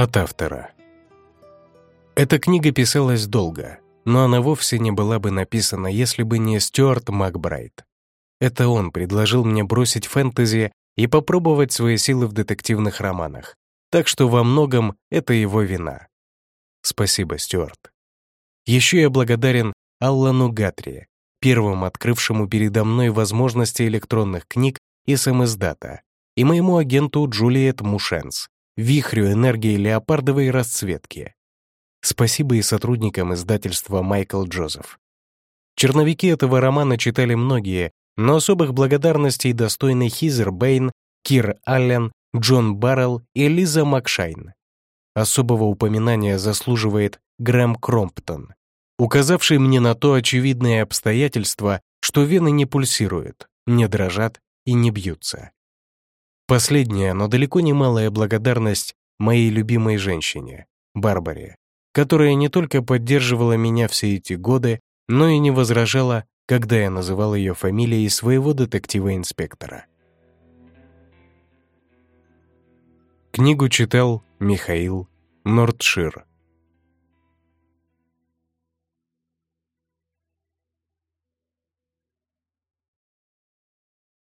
От автора. Эта книга писалась долго, но она вовсе не была бы написана, если бы не Стюарт Макбрайт. Это он предложил мне бросить фэнтези и попробовать свои силы в детективных романах, так что во многом это его вина. Спасибо, Стюарт. Еще я благодарен Аллану Гатри, первым открывшему передо мной возможности электронных книг и самиздата, и моему агенту Джулиет Мушенс, вихрю энергии леопардовой расцветки. Спасибо и сотрудникам издательства «Майкл Джозеф». Черновики этого романа читали многие, но особых благодарностей достойны Хизер Бэйн, Кир Аллен, Джон Баррелл и Лиза Макшайн. Особого упоминания заслуживает Грэм Кромптон, указавший мне на то очевидное обстоятельство, что вены не пульсируют, не дрожат и не бьются. Последняя, но далеко не малая благодарность моей любимой женщине, Барбаре, которая не только поддерживала меня все эти годы, но и не возражала, когда я называл ее фамилией своего детектива-инспектора. Книгу читал Михаил Нордшир.